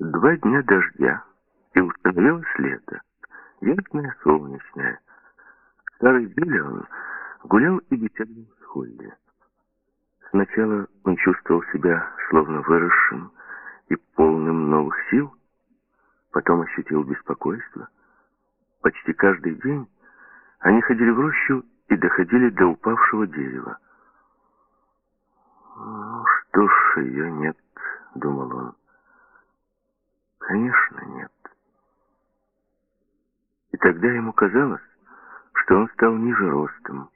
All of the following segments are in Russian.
Два дня дождя, и установилось лето. Ясное, солнечное. Старый Биллион гулял и беседовал с Холли. Сначала он чувствовал себя словно выросшим и полным новых сил, потом ощутил беспокойство. Почти каждый день они ходили в рощу и доходили до упавшего дерева. «Ну что ж, ее нет», — думал он. «Конечно, нет». И тогда ему казалось, что он стал ниже ростом.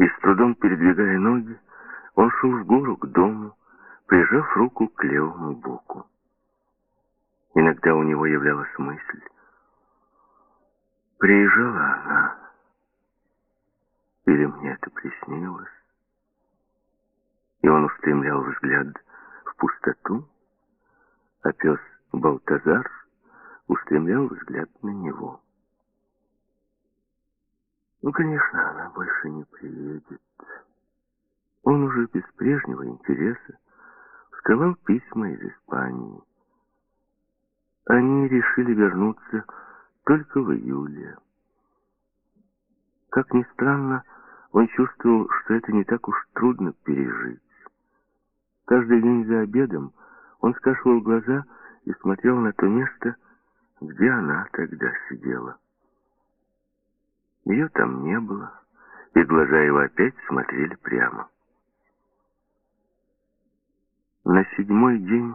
И с трудом передвигая ноги, он шел в гору к дому, прижав руку к левому боку. Иногда у него являлась мысль. Приезжала она, или мне это приснилось? И он устремлял взгляд в пустоту, а пес Балтазар устремлял взгляд на него. Ну, конечно, она больше не приедет. Он уже без прежнего интереса вскрывал письма из Испании. Они решили вернуться только в июле. Как ни странно, он чувствовал, что это не так уж трудно пережить. Каждый день за обедом он скашивал глаза и смотрел на то место, где она тогда сидела. Ее там не было, и глаза его опять смотрели прямо. На седьмой день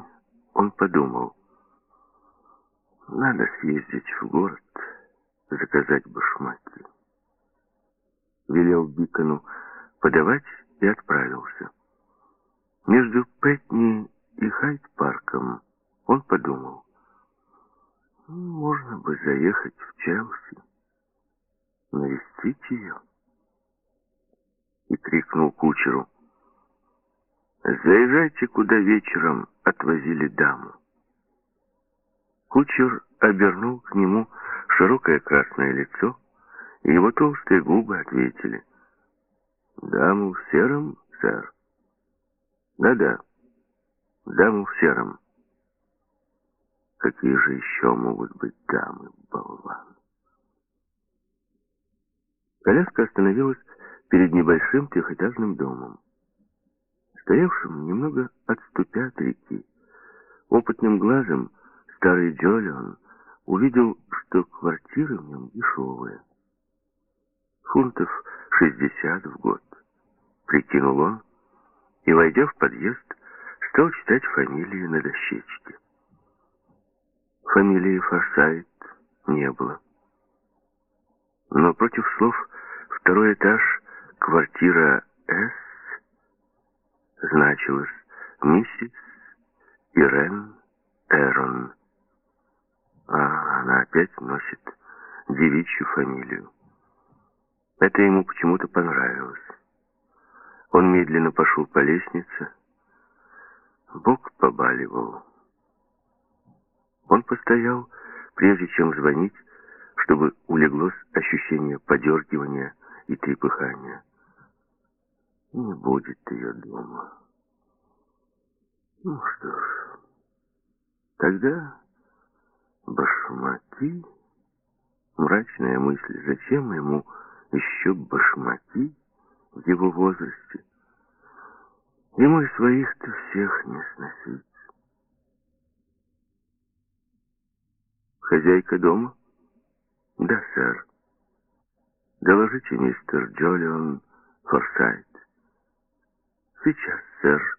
он подумал, надо съездить в город, заказать башмаки. Велел Бикону подавать и отправился. Между Пэтни и Хайд-парком он подумал, можно бы заехать в Челси, навестить ее. И крикнул кучеру, «Заезжайте, куда вечером отвозили даму». Кучер обернул к нему широкое красное лицо, и его толстые губы ответили, «Даму в сером, сэр». «Да-да, даму в сером». Какие же еще могут быть дамы, болван? Коляска остановилась перед небольшим трехэтажным домом стоявшим немного отступя от реки. Опытным глазом старый Джолион увидел, что квартиры в нем дешевые. Фунтов 60 в год, прикинул он, и, войдя в подъезд, стал читать фамилии на дощечке. Фамилии Форсайт не было. Но против слов «второй этаж, квартира С» значилось «Миссис Ирен Эрон». А она опять носит девичью фамилию. Это ему почему-то понравилось. Он медленно пошел по лестнице. Бог побаливал. Он постоял, прежде чем звонить, чтобы улеглось ощущение подергивания и трепыхания. Не будет ее дома. Ну что ж, тогда башмаки, мрачная мысль, зачем ему еще башмаки в его возрасте? Ему и своих-то всех не сносить. Хозяйка дома? Да, сэр. Доложите мистер Джолион Форсайт. Сейчас, сэр.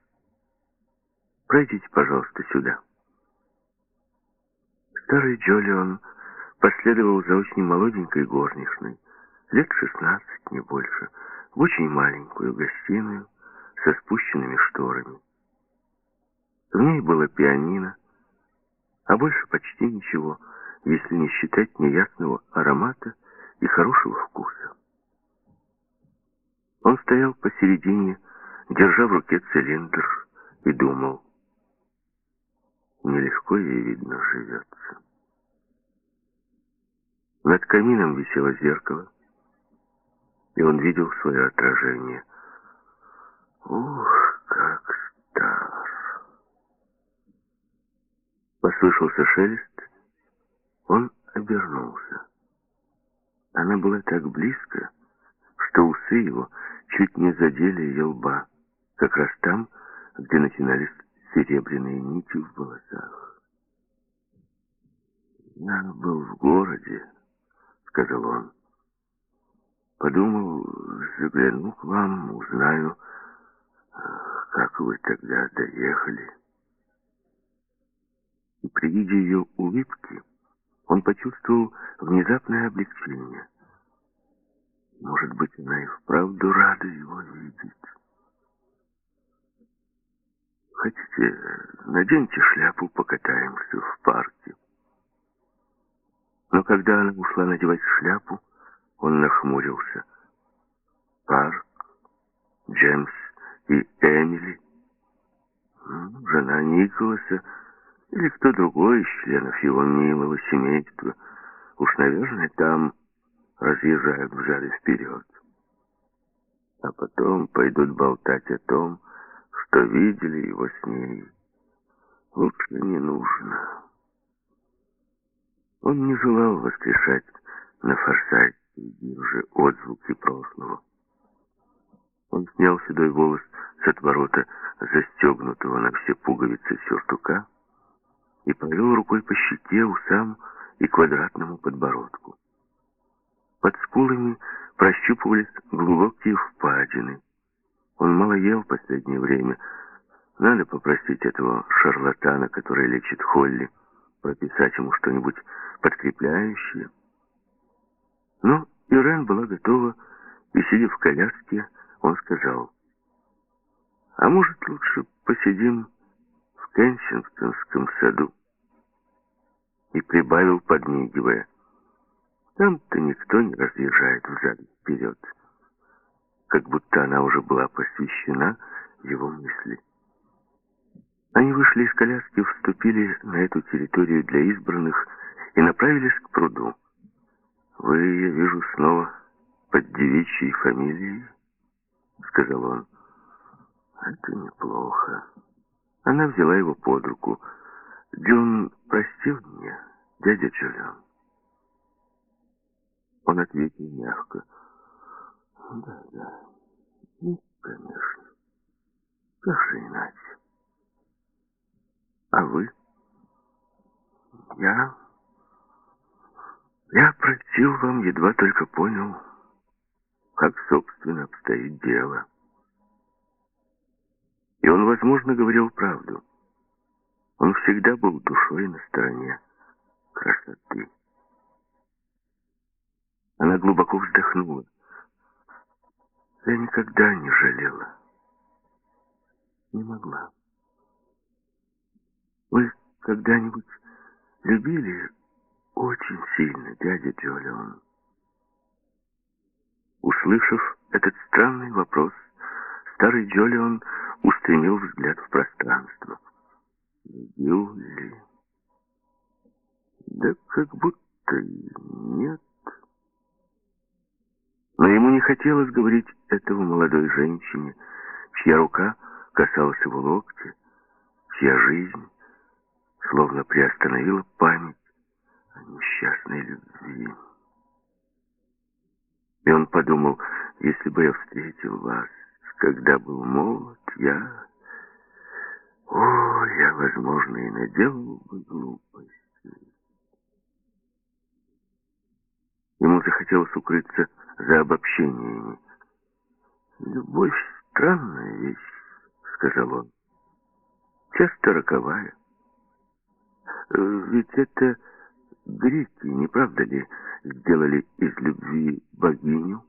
Пройдите, пожалуйста, сюда. Старый Джолион последовал за очень молоденькой горничной, лет шестнадцать, не больше, в очень маленькую гостиную со спущенными шторами. В ней было пианино, а больше почти ничего, если не считать неясного аромата и хорошего вкуса. Он стоял посередине держа в руке цилиндр, и думал, нелегко ей, видно, живется. Над камином висело зеркало, и он видел свое отражение. Ух, как стар! Послышался шелест. Он обернулся. Она была так близко, что усы его чуть не задели ее лба, как раз там, где начинались серебряные нити в волосах. «Я был в городе», — сказал он. «Подумал, загляну к вам, узнаю, как вы тогда доехали». И при виде ее улыбки он почувствовал внезапное облегчение. Может быть, она и вправду рада его видеть. Хотите, наденьте шляпу, покатаемся в парке. Но когда она ушла надевать шляпу, он нахмурился. Парк, Джеймс и Эмили, жена Николаса или кто другой из членов его милого семейства, уж, наверное, там разъезжают взад и вперед. А потом пойдут болтать о том, что видели его с ней. Лучше не нужно. Он не желал воскрешать на форсайте бирже отзвуки прошлого. Он снял седой волос с отворота, застегнутого на все пуговицы сюртука, и провел рукой по щеке, усам и квадратному подбородку. Под скулами прощупывались глубокие впадины. Он мало ел в последнее время. Надо попросить этого шарлатана, который лечит Холли, прописать ему что-нибудь подкрепляющее. Но Ирен была готова, и, сидя в коляске, он сказал, «А может, лучше посидим Кенсингтонском саду?» И прибавил, подмигивая, «Там-то никто не разъезжает взад и вперед» как будто она уже была посвящена его мысли. Они вышли из коляски, вступили на эту территорию для избранных и направились к пруду. «Вы, я вижу, снова под девичьей фамилией?» — сказал он. «Это неплохо». Она взяла его под руку. «Джон простил меня, дядя Джулиан?» Он ответил мягко. Да, да. Ну, конечно. Как же иначе? А вы? Я... Я простил вам, едва только понял, как, собственно, обстоит дело. И он, возможно, говорил правду. Он всегда был душой на стороне красоты. Она глубоко вздохнула. Я никогда не жалела. Не могла. Вы когда-нибудь любили очень сильно дядя Джолион? Услышав этот странный вопрос, старый Джолион устремил взгляд в пространство. Любил ли? Да как будто нет. Но ему не хотелось говорить этого молодой женщине, чья рука касалась его локтя, чья жизнь словно приостановила память о несчастной любви. И он подумал, если бы я встретил вас, когда был молод, я... О, я, возможно, и наделал бы глупости. Ему захотелось укрыться за обобщениями. «Любовь — странная вещь», — сказал он. «Часто роковая. Ведь это греки, не правда ли, сделали из любви богиню?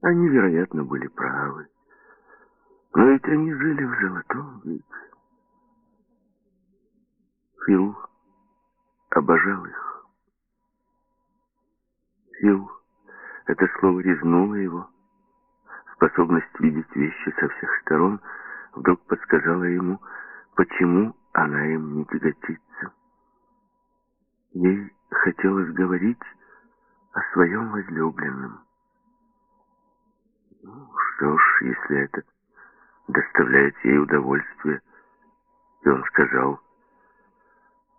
Они, вероятно, были правы. Но ведь они жили в золотом веке. Фил обожал их. Сил. Это слово резнуло его. Способность видеть вещи со всех сторон вдруг подсказала ему, почему она им не тяготится. Ей хотелось говорить о своем возлюбленном. Что ж, если это доставляет ей удовольствие, и он сказал,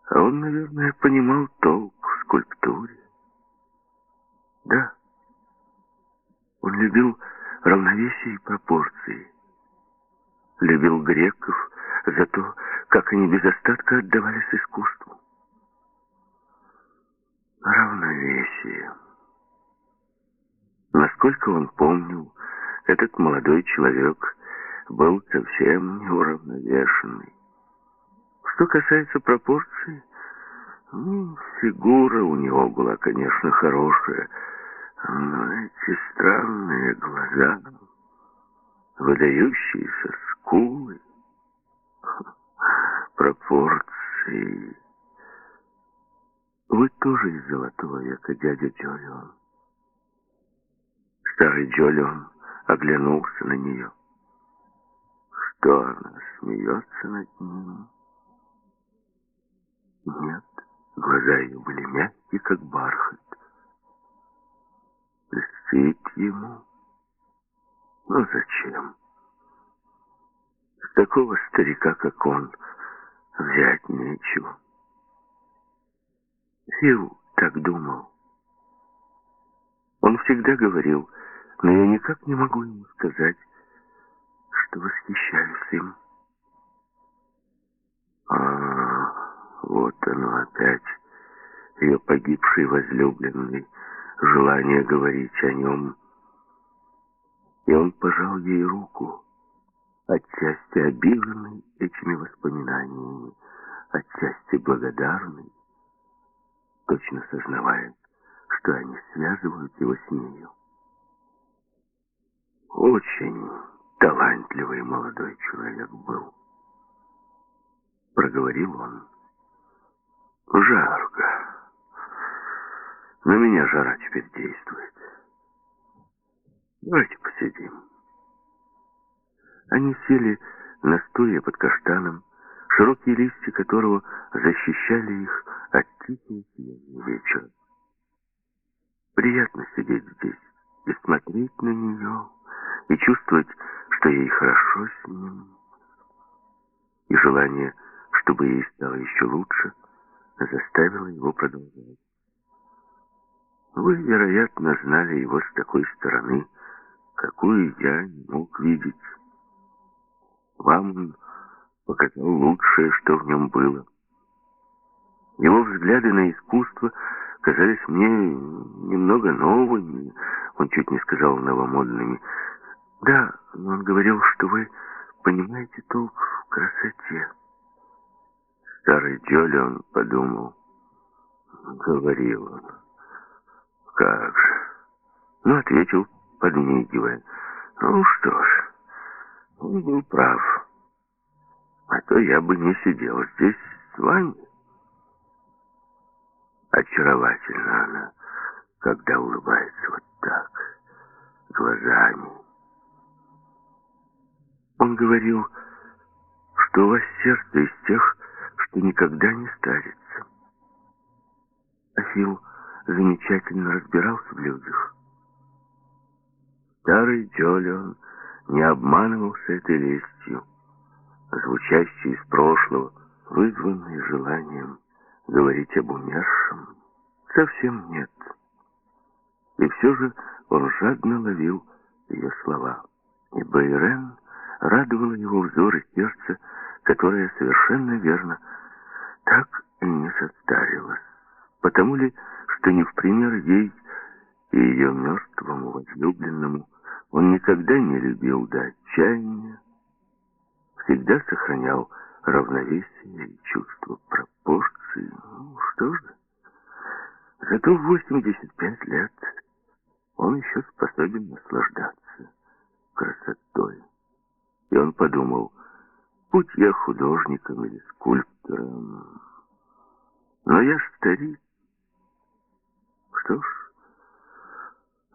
А он, наверное, понимал толк в скульптуре. Да, он любил равновесие и пропорции. Любил греков за то, как они без остатка отдавались искусству. Равновесие. Насколько он помнил, этот молодой человек был совсем неуравновешенный. Что касается пропорций, ну, фигура у него была, конечно, хорошая, но эти странные глаза, выдающиеся скулы, пропорции. Вы тоже из золотого века, дядя Джолион. Старый Джолион оглянулся на нее. Что она смеется над ним? Нет, глаза ее были мягкие, как бархат. Льстит ему? Ну зачем? С такого старика, как он, взять нечего. Фил так думал. Он всегда говорил, но я никак не могу ему сказать, что восхищаюсь им. А, вот оно опять, ее погибший возлюбленный, желание говорить о нем. И он пожал ей руку, отчасти обиженный этими воспоминаниями, отчасти благодарный, точно сознавая, что они связывают его с нею. Очень талантливый молодой человек был. Проговорил он. Жарко. На меня жара теперь действует. Давайте посидим. Они сели на стуле под каштаном, широкие листья которого защищали их от тихого вечера. Приятно сидеть здесь и смотреть на нее, и чувствовать, что ей хорошо с ним. И желание, чтобы ей стало еще лучше, заставило его продолжать. Вы, вероятно, знали его с такой стороны, какую я не мог видеть. Вам показал лучшее, что в нем было. Его взгляды на искусство казались мне немного новыми, он чуть не сказал новомодными, да, но он говорил, что вы понимаете толк в красоте. Старый Джолион подумал. Говорил он. Как же? Ну, ответил, подмигивая. Ну что ж, он был прав. А то я бы не сидел здесь с вами. Очаровательно она, когда улыбается вот так, глазами. Он говорил, что у вас сердце из тех, что никогда не старится. Афил замечательно разбирался в людях. Старый Джолион не обманывался этой лестью, звучащей из прошлого, вызванной желанием говорить об умершем. Совсем нет. И все же он жадно ловил ее слова. И Байрен радовало его взор и сердце, которое совершенно верно так не состарилось. Потому ли, что не в пример ей и ее мертвому возлюбленному он никогда не любил до отчаяния, всегда сохранял равновесие и чувство пропорций. Ну, что же, зато в 85 лет он еще способен наслаждаться красотой. И он подумал, будь я художником или скульптором, но я ж старик. Что ж,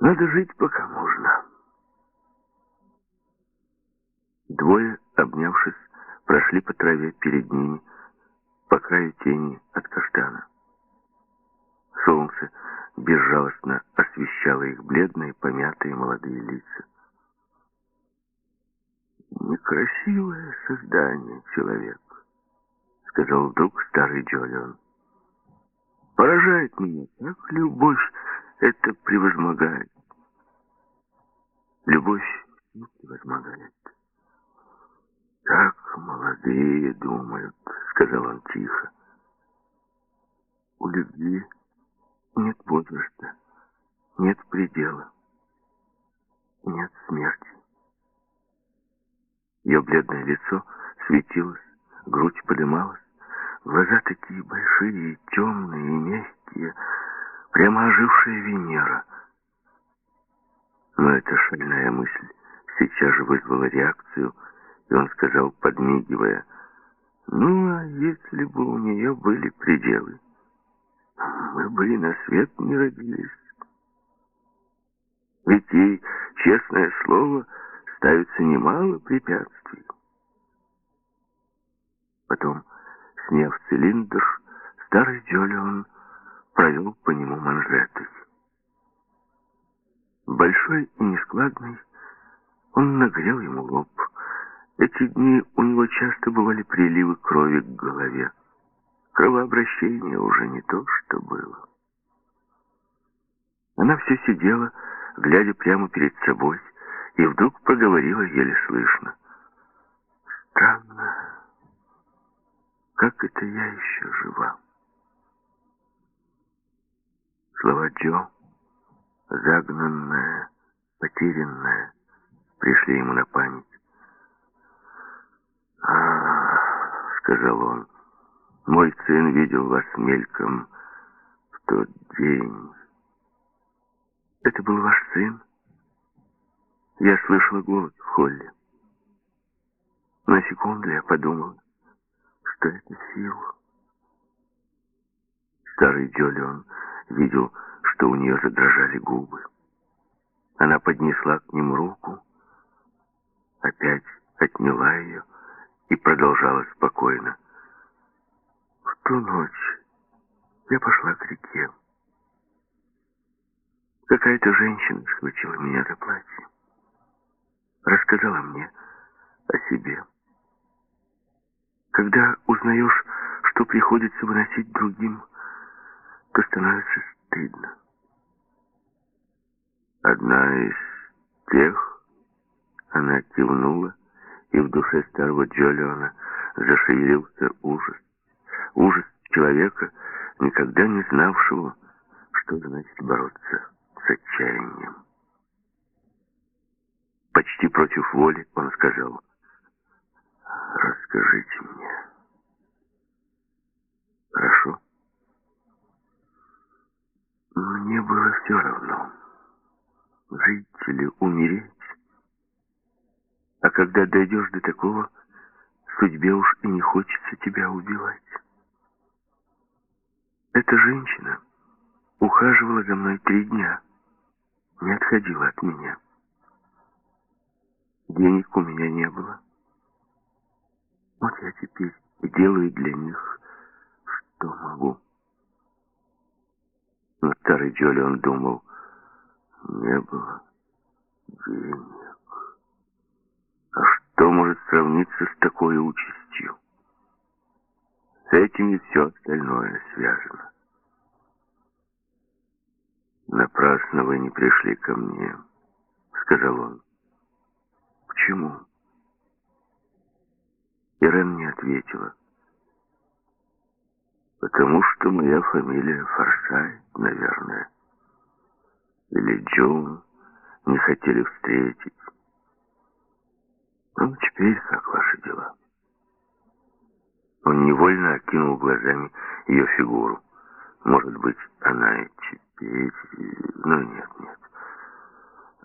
надо жить, пока можно. Двое, обнявшись, прошли по траве перед ними, по краю тени от каштана. Солнце безжалостно освещало их бледные, помятые молодые лица. «Некрасивое создание человек», — сказал вдруг старый Джолион. Поражает меня, как любовь это превозмогает. Любовь превозмогает. «Так молодые думают», — сказал он тихо. «У любви нет возраста, нет предела, нет смерти». Ее бледное лицо светилось, грудь подымалась, глаза такие большие темные, и мягкие, прямо ожившая Венера. Но эта шальная мысль сейчас же вызвала реакцию — и он сказал, подмигивая, «Ну, а если бы у нее были пределы, мы бы и на свет не родились. Ведь ей, честное слово, ставится немало препятствий». Потом, сняв цилиндр, старый Джолион провел по нему манжетой. Большой и нескладный, он нагрел ему лоб, эти дни у него часто бывали приливы крови к голове. Кровообращение уже не то, что было. Она все сидела, глядя прямо перед собой, и вдруг проговорила еле слышно. «Странно, как это я еще жива?» Слова Джо, загнанная, потерянная, пришли ему на память. «А, — сказал он, — мой сын видел вас мельком в тот день. Это был ваш сын? Я слышала голос в холле. На секунду я подумал, что это Фил. Старый Джолион видел, что у нее задрожали губы. Она поднесла к ним руку, опять отняла ее, и продолжала спокойно. В ту ночь я пошла к реке. Какая-то женщина схватила меня за платье. Рассказала мне о себе. Когда узнаешь, что приходится выносить другим, то становится стыдно. Одна из тех, она кивнула, и в душе старого Джолиона зашевелился ужас. Ужас человека, никогда не знавшего, что значит бороться с отчаянием. Почти против воли он сказал, «Расскажите мне». «Хорошо». Мне было все равно, жить или умереть. А когда дойдешь до такого, судьбе уж и не хочется тебя убивать. Эта женщина ухаживала за мной три дня, не отходила от меня. Денег у меня не было. Вот я теперь делаю для них, что могу. Но старый Джоли он думал, не было денег. Что может сравниться с такой участью? С этим и все остальное связано. «Напрасно вы не пришли ко мне», — сказал он. «Почему?» Ирен не ответила. «Потому что моя фамилия Форсайт, наверное. Или Джон не хотели встретить. Ну, теперь как ваши дела? Он невольно окинул глазами ее фигуру. Может быть, она и теперь... Но нет, нет.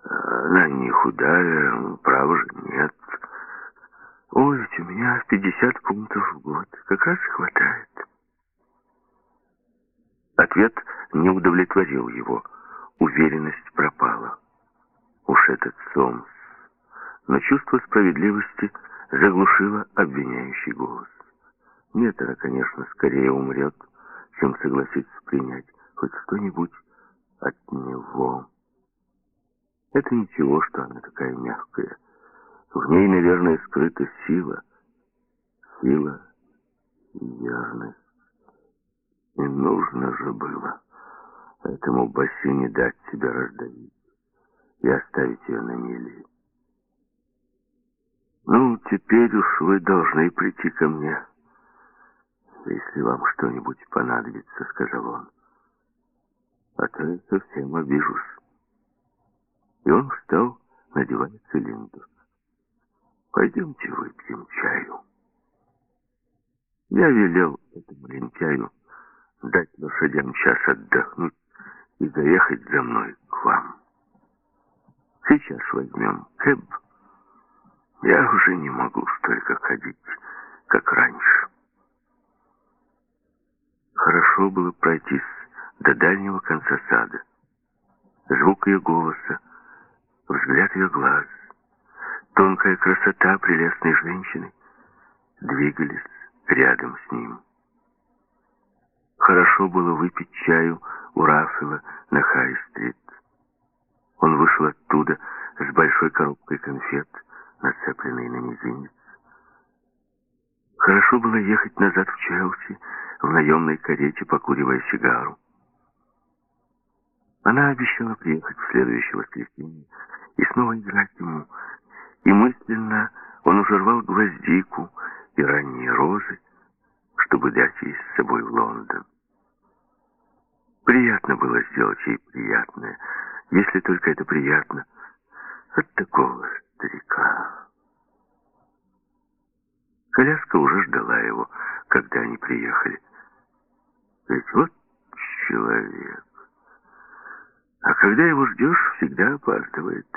Она не худая, права же нет. Ой, у меня 50 фунтов в год. Как раз хватает. Ответ не удовлетворил его. Уверенность пропала. Уж этот Сомс но чувство справедливости заглушило обвиняющий голос. Нет, она, конечно, скорее умрет, чем согласится принять хоть что-нибудь от него. Это ничего, что она такая мягкая. В ней, наверное, скрыта сила. Сила и верность. И нужно же было этому бассейне дать себя раздавить и оставить ее на мели. Ну, теперь уж вы должны прийти ко мне, если вам что-нибудь понадобится, сказал он. А то я совсем обижусь. И он встал, надевая цилиндр. Пойдемте выпьем чаю. Я велел этому лентяю дать лошадям час отдохнуть и заехать за мной к вам. Сейчас возьмем кэб. Я уже не могу столько ходить, как раньше. Хорошо было пройтись до дальнего конца сада. Звук ее голоса, взгляд ее глаз, тонкая красота прелестной женщины двигались рядом с ним. Хорошо было выпить чаю у Раффела на Хай-стрит. Он вышел оттуда с большой коробкой конфет, нацепленной на мизинец. Хорошо было ехать назад в Челси, в наемной карете, покуривая сигару. Она обещала приехать в следующее воскресенье и снова играть ему. И мысленно он уже рвал гвоздику и ранние розы, чтобы дать ей с собой в Лондон. Приятно было сделать ей приятное, если только это приятно от такого старика. Коляска уже ждала его, когда они приехали. Ведь вот человек. А когда его ждешь, всегда опаздывает.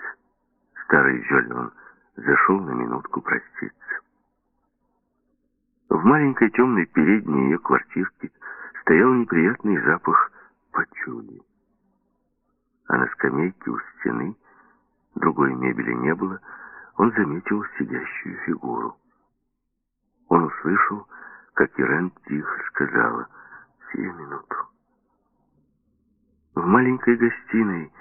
Старый Жолион зашел на минутку проститься. В маленькой темной передней ее квартирки стоял неприятный запах почули. А на скамейке у стены другой мебели не было, он заметил сидящую фигуру. Он услышал, как Ирен тихо сказала «Сию минуту». В маленькой гостиной,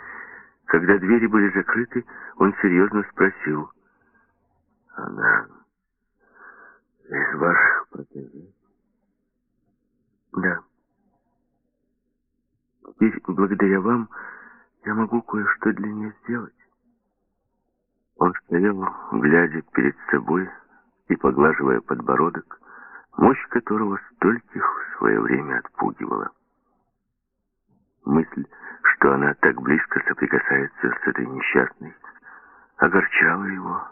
когда двери были закрыты, он серьезно спросил «Она из ваших протеже?» «Да». Теперь, благодаря вам, я могу кое-что для нее сделать. Он стоял, глядя перед собой и поглаживая подбородок, мощь которого стольких в свое время отпугивала. Мысль, что она так близко соприкасается с этой несчастной, огорчала его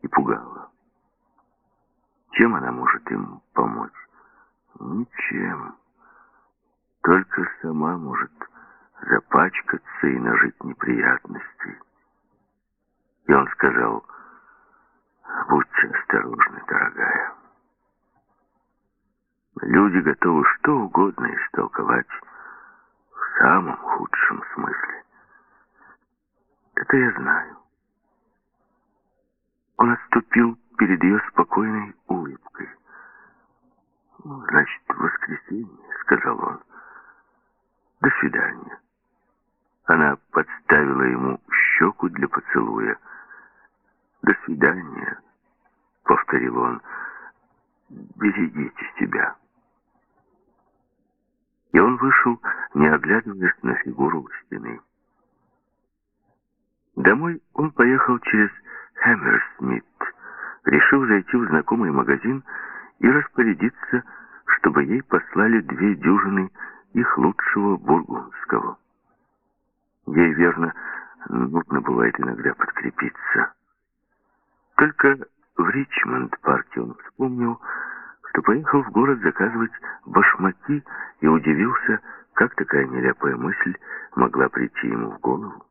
и пугала. Чем она может им помочь? Ничем. Только сама может запачкаться и нажить неприятностей. И он сказал, будьте осторожны, дорогая. Люди готовы что угодно истолковать самом худшем смысле. Это я знаю. Он отступил перед ее спокойной улыбкой. «Ну, «Значит, воскресенье», — сказал он. «До свидания». Она подставила ему щеку для поцелуя. «До свидания», — повторил он. «Берегите себя». И он вышел, не оглядываясь на фигуру у стены. Домой он поехал через Хэмерсмит, решил зайти в знакомый магазин и распорядиться, чтобы ей послали две дюжины их лучшего бургундского. Ей, верно, нужно бывает иногда подкрепиться. Только в Ричмонд-парке он вспомнил, что поехал в город заказывать башмаки и удивился, как такая нелепая мысль могла прийти ему в голову.